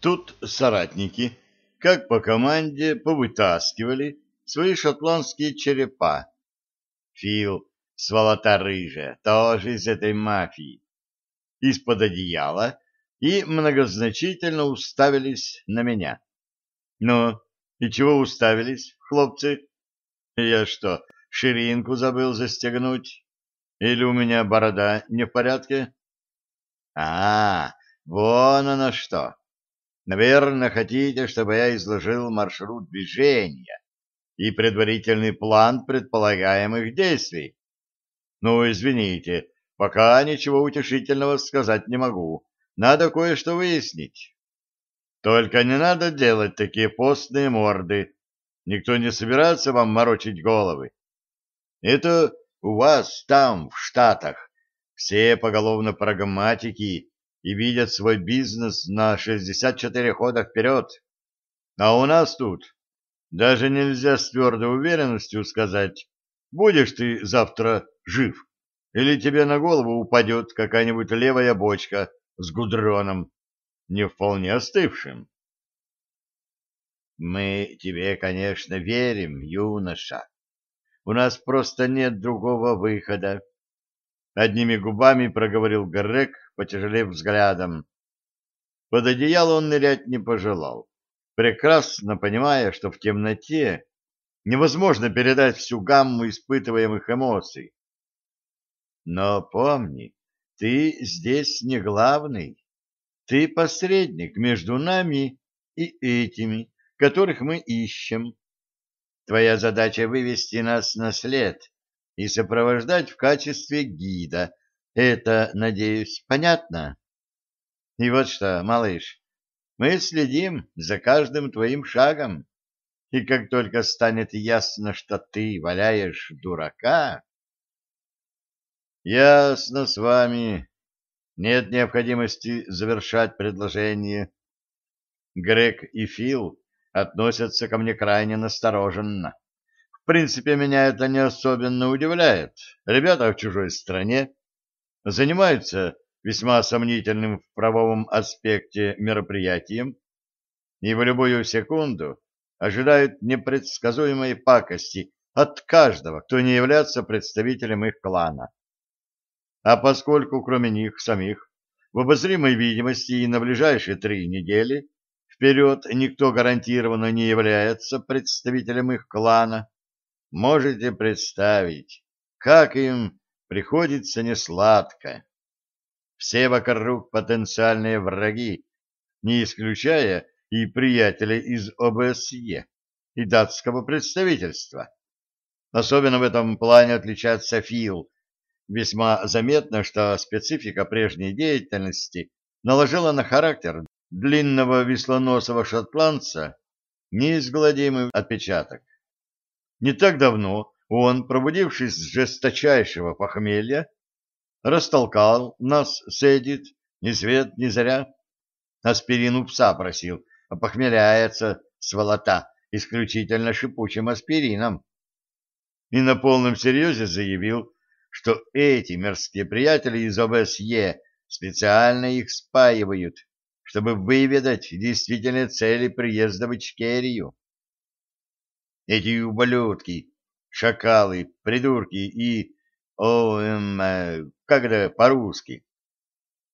Тут соратники, как по команде, повытаскивали свои шотландские черепа. Фил, сволота рыжая, тоже из этой мафии. Из-под одеяла и многозначительно уставились на меня. Ну, и чего уставились, хлопцы? Я что, ширинку забыл застегнуть? Или у меня борода не в порядке? А, вон оно что. Наверное, хотите, чтобы я изложил маршрут движения и предварительный план предполагаемых действий. Ну, извините, пока ничего утешительного сказать не могу. Надо кое-что выяснить. Только не надо делать такие постные морды. Никто не собирается вам морочить головы. Это у вас там, в Штатах, все поголовно прагматики и видят свой бизнес на 64 хода вперед. А у нас тут даже нельзя с твердой уверенностью сказать, будешь ты завтра жив, или тебе на голову упадет какая-нибудь левая бочка с гудроном, не вполне остывшим. Мы тебе, конечно, верим, юноша. У нас просто нет другого выхода. Одними губами проговорил Грек, потяжелев взглядом. Под одеяло он нырять не пожелал, прекрасно понимая, что в темноте невозможно передать всю гамму испытываемых эмоций. Но помни, ты здесь не главный. Ты посредник между нами и этими, которых мы ищем. Твоя задача вывести нас на след и сопровождать в качестве гида. Это, надеюсь, понятно? И вот что, малыш, мы следим за каждым твоим шагом, и как только станет ясно, что ты валяешь дурака... Ясно с вами. Нет необходимости завершать предложение. Грег и Фил относятся ко мне крайне настороженно. Принципе, меня это не особенно удивляет. Ребята в чужой стране занимаются весьма сомнительным в правовом аспекте мероприятием и в любую секунду ожидают непредсказуемой пакости от каждого, кто не является представителем их клана. А поскольку кроме них самих в обозримой видимости и на ближайшие три недели вперед никто гарантированно не является представителем их клана, можете представить, как им приходится несладко. Все вокруг потенциальные враги, не исключая и приятелей из ОБСЕ и датского представительства. Особенно в этом плане отличается Фил. Весьма заметно, что специфика прежней деятельности наложила на характер длинного веслоносого шотландца неизгладимый отпечаток. Не так давно он, пробудившись с жесточайшего похмелья, растолкал нас с Эдит, ни свет, ни заря. Аспирин у пса просил, а похмеляется, сволота, исключительно шипучим аспирином. И на полном серьезе заявил, что эти мерзкие приятели из ОБСЕ специально их спаивают, чтобы выведать действительные цели приезда в Ичкерию. Эти ублюдки, шакалы, придурки и... О, эм, э, как это по-русски?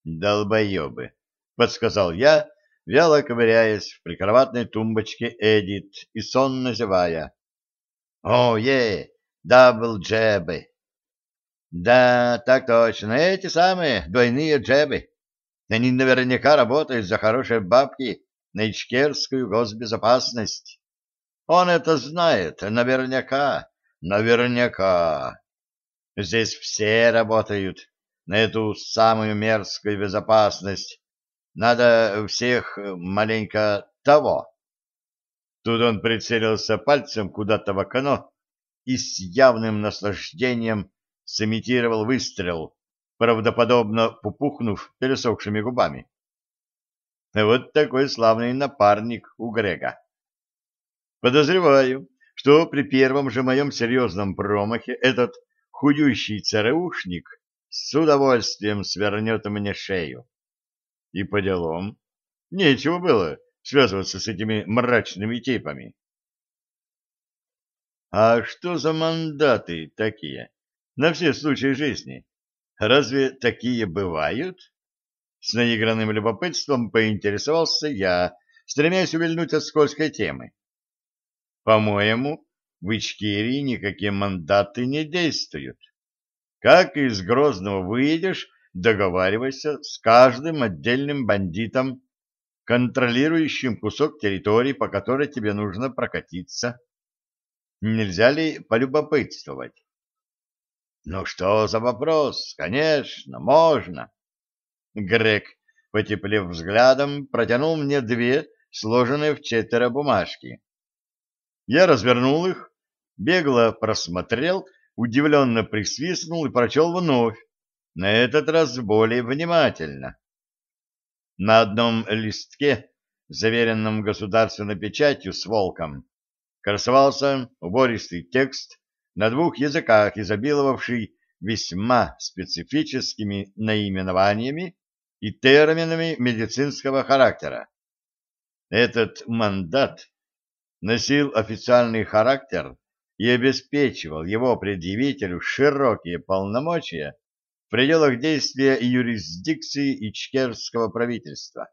Долбоебы, подсказал я, вяло ковыряясь в прикроватной тумбочке Эдит и сонно зевая. Oh, yeah, double джебы. Да, так точно, эти самые двойные джебы. Они наверняка работают за хорошие бабки на ичкерскую госбезопасность. Он это знает, наверняка, наверняка. Здесь все работают на эту самую мерзкую безопасность. Надо всех маленько того. Тут он прицелился пальцем куда-то в окно и с явным наслаждением сымитировал выстрел, правдоподобно пупухнув пересохшими губами. Вот такой славный напарник у Грега. Подозреваю, что при первом же моем серьезном промахе этот худющий ЦРУшник с удовольствием свернет мне шею. И по делам. Нечего было связываться с этими мрачными типами. А что за мандаты такие? На все случаи жизни. Разве такие бывают? С наигранным любопытством поинтересовался я, стремясь увильнуть от скользкой темы. По-моему, в Ичкерии никакие мандаты не действуют. Как из Грозного выедешь, договаривайся с каждым отдельным бандитом, контролирующим кусок территории, по которой тебе нужно прокатиться. Нельзя ли полюбопытствовать? Ну что за вопрос? Конечно, можно. Грег, потеплев взглядом, протянул мне две сложенные в четверо бумажки. Я развернул их, бегло просмотрел, удивленно присвистнул и прочел вновь, на этот раз более внимательно. На одном листке, заверенном государственной печатью с волком, красовался убористый текст на двух языках, изобиловавший весьма специфическими наименованиями и терминами медицинского характера. Этот мандат носил официальный характер и обеспечивал его предъявителю широкие полномочия в пределах действия юрисдикции ичкерского правительства.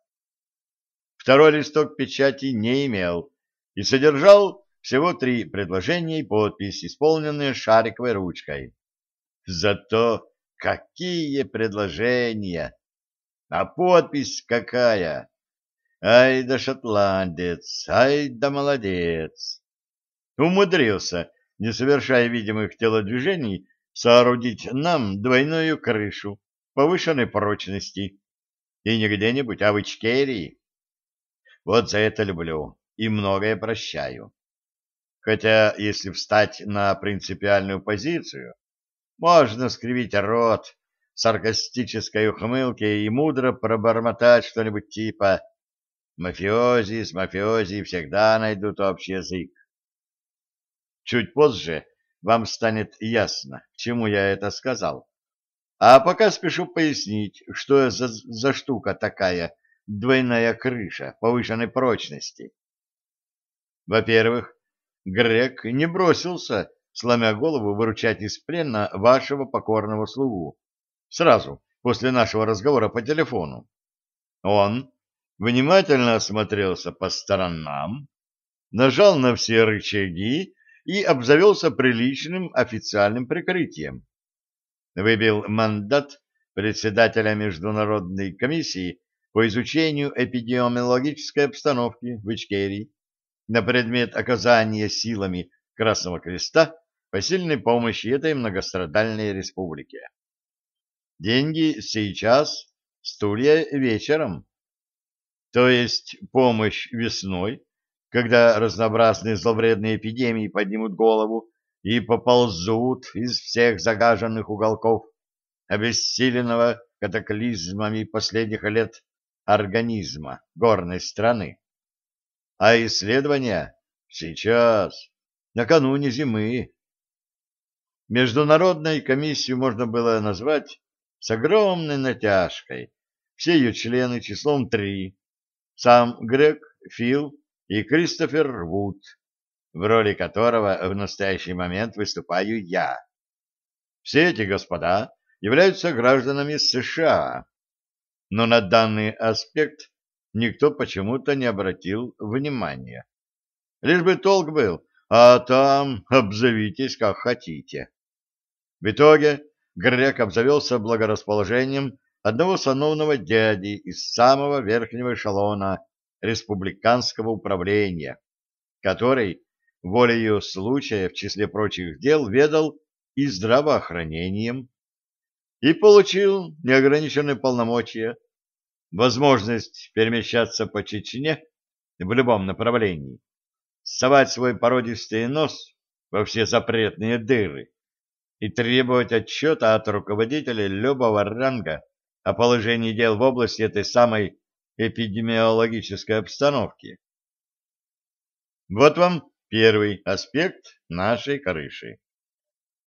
Второй листок печати не имел и содержал всего три предложения и подпись, исполненные шариковой ручкой. Зато какие предложения! А подпись какая! Ай да шотландец, ай да молодец! Умудрился, не совершая видимых телодвижений, соорудить нам двойную крышу повышенной прочности. И не где-нибудь, а в Ичкерии. Вот за это люблю и многое прощаю. Хотя, если встать на принципиальную позицию, можно скривить рот саркастической ухмылки и мудро пробормотать что-нибудь типа «мафиози с мафиози всегда найдут общий язык». Чуть позже вам станет ясно, к чему я это сказал. А пока спешу пояснить, что за, за штука такая двойная крыша повышенной прочности. Во-первых, Грег не бросился, сломя голову, выручать из плена вашего покорного слугу. Сразу после нашего разговора по телефону. Он внимательно осмотрелся по сторонам, нажал на все рычаги и обзавелся приличным официальным прикрытием. Выбил мандат председателя Международной комиссии по изучению эпидемиологической обстановки в Ичкерии на предмет оказания силами Красного Креста посильной помощи этой многострадальной республике. Деньги сейчас, стулья вечером. То есть помощь весной, когда разнообразные зловредные эпидемии поднимут голову и поползут из всех загаженных уголков обессиленного катаклизмами последних лет организма горной страны. А исследования сейчас, накануне зимы. Международной комиссию можно было назвать с огромной натяжкой. Все ее члены числом три. Сам Грег, Фил и Кристофер Вуд, в роли которого в настоящий момент выступаю я. Все эти господа являются гражданами США, но на данный аспект никто почему-то не обратил внимания. Лишь бы толк был, а там обзовитесь как хотите. В итоге Грек обзавелся благорасположением одного сановного дяди из самого верхнего эшелона республиканского управления, который волею случая в числе прочих дел ведал и здравоохранением, и получил неограниченные полномочия возможность перемещаться по Чечне в любом направлении, совать свой породистый нос во все запретные дыры и требовать отчета от руководителя любого ранга о положении дел в области этой самой эпидемиологической обстановки. Вот вам первый аспект нашей крыши.